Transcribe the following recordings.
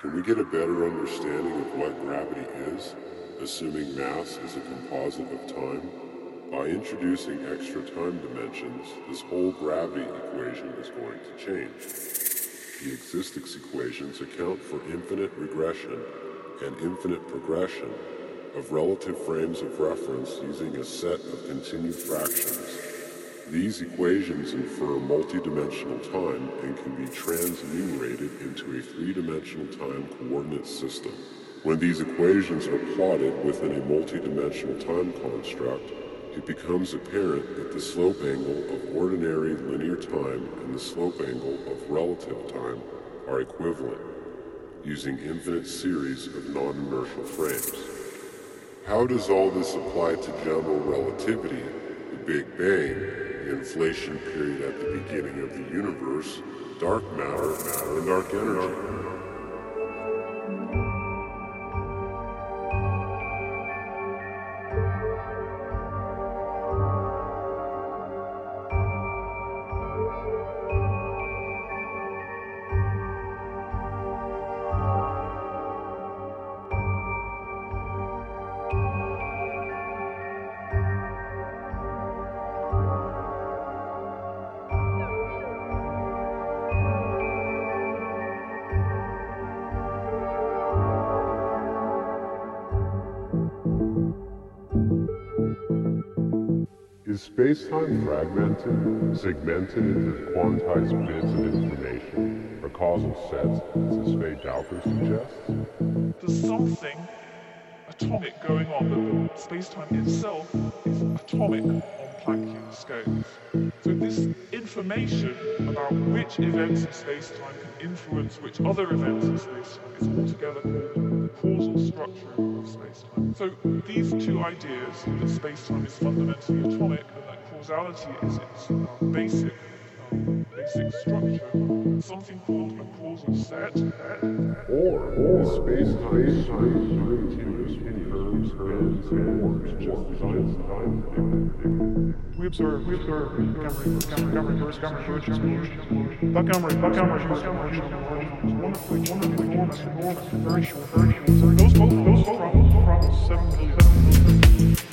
Can we get a better understanding of what gravity is, assuming mass is a composite of time? By introducing extra time dimensions, this whole gravity equation is going to change. The existence equations account for infinite regression and infinite progression of relative frames of reference using a set of continued fractions. These equations infer multidimensional time and can be transenumerated into a three-dimensional time coordinate system. When these equations are plotted within a multidimensional time construct, it becomes apparent that the slope angle of ordinary linear time and the slope angle of relative time are equivalent, using infinite series of non-inertial frames. How does all this apply to general relativity, the Big Bang, inflation period at the beginning of the universe, dark matter, matter, and dark energy? Is space-time fragmented, segmented into quantized bits of information, or causal sets, as Fay Dowker suggests? There's something atomic going on, that space-time itself is atomic on Planckian scales. So this information about which events in space-time can influence which other events in space-time is altogether called the causal structure of space-time. So these two ideas, that space-time is fundamentally atomic causality is its uh, basic um, basic structure, something called a causal set, or, or space-time continuous curves, curves, and warps, just as Einstein predicted. We observe, we observe Montgomery, Montgomery, huge explosion. Montgomery, Montgomery, Montgomery, one of which, one of the enormous, enormous, very short, very short. Those both, those problems, problems, seven million, seven million.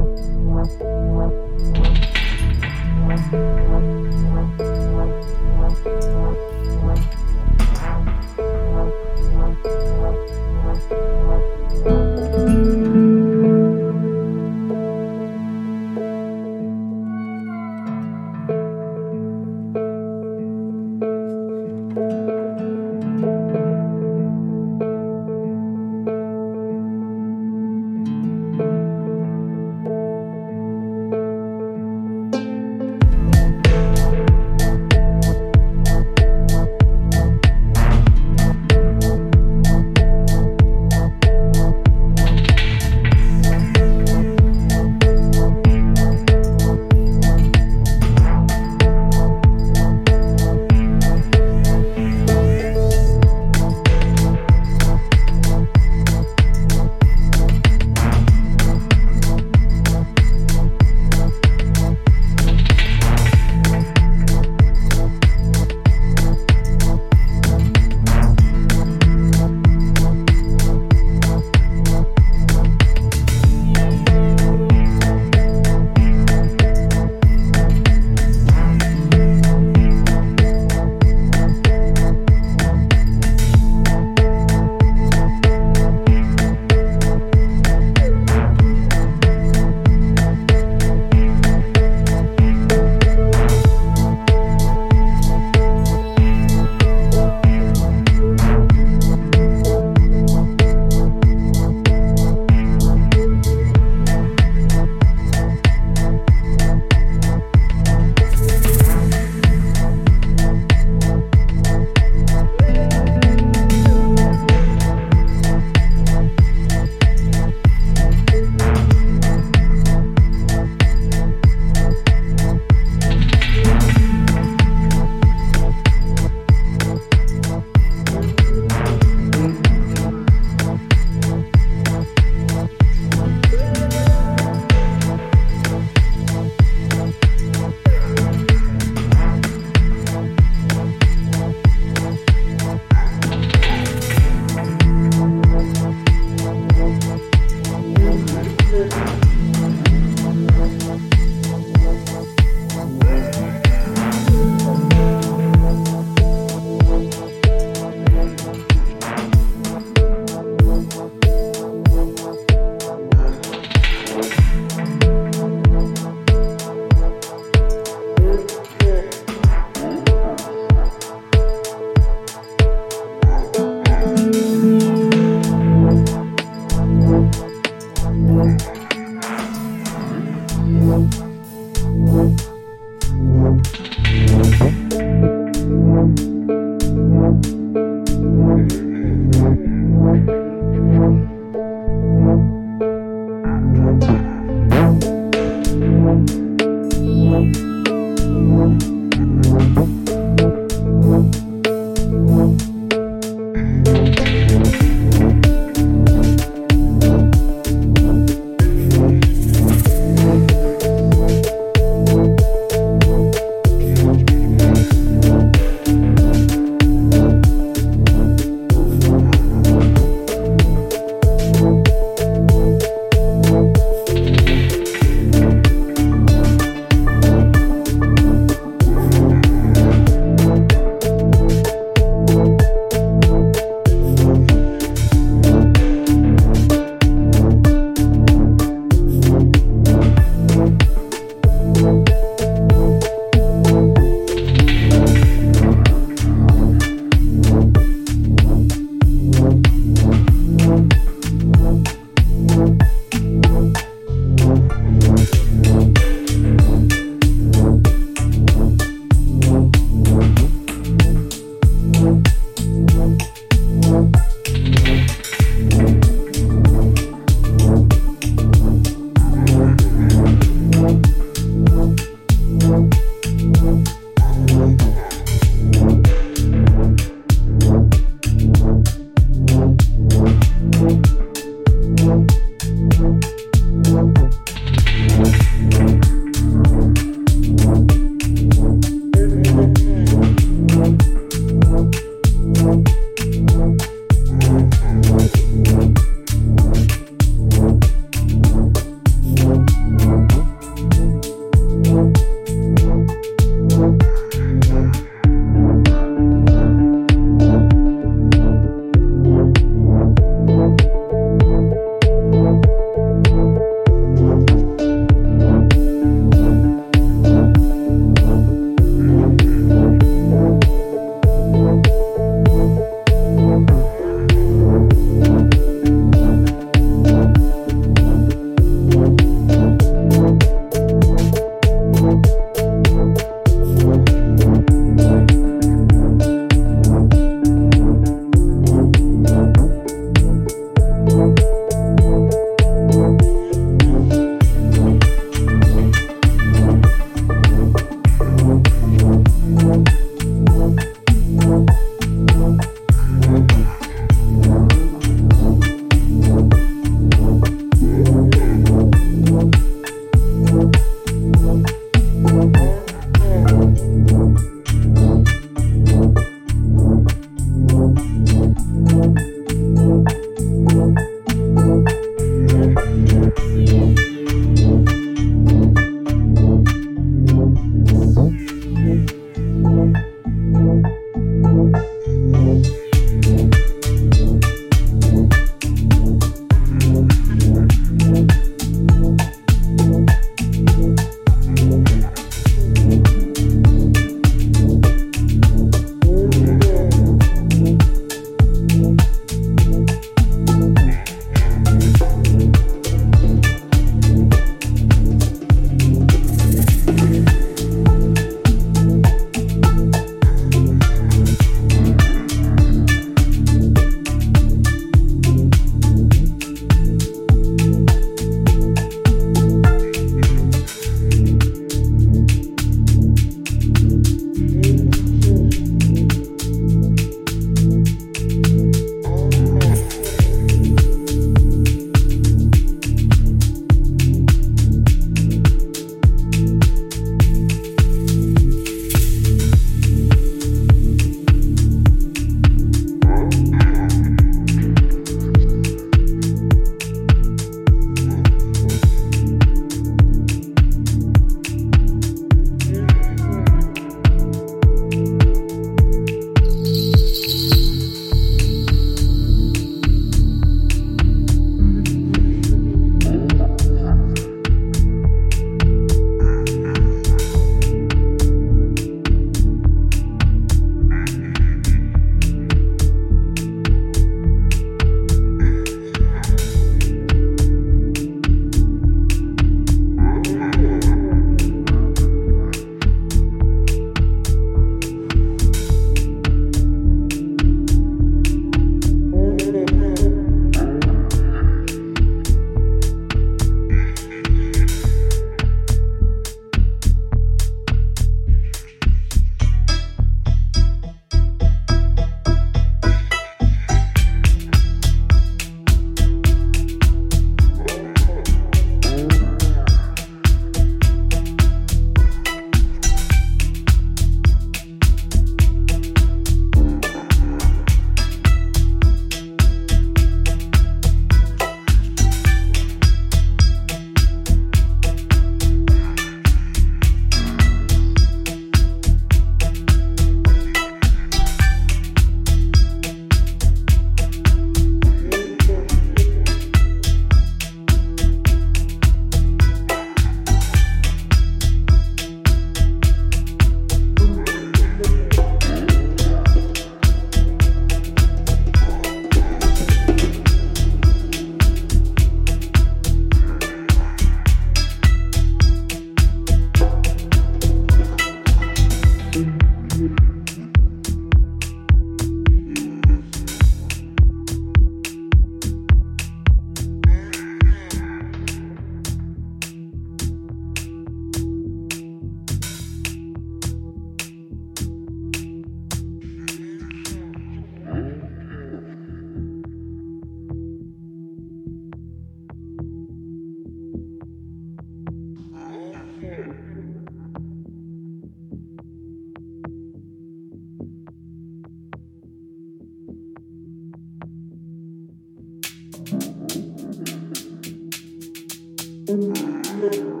Thank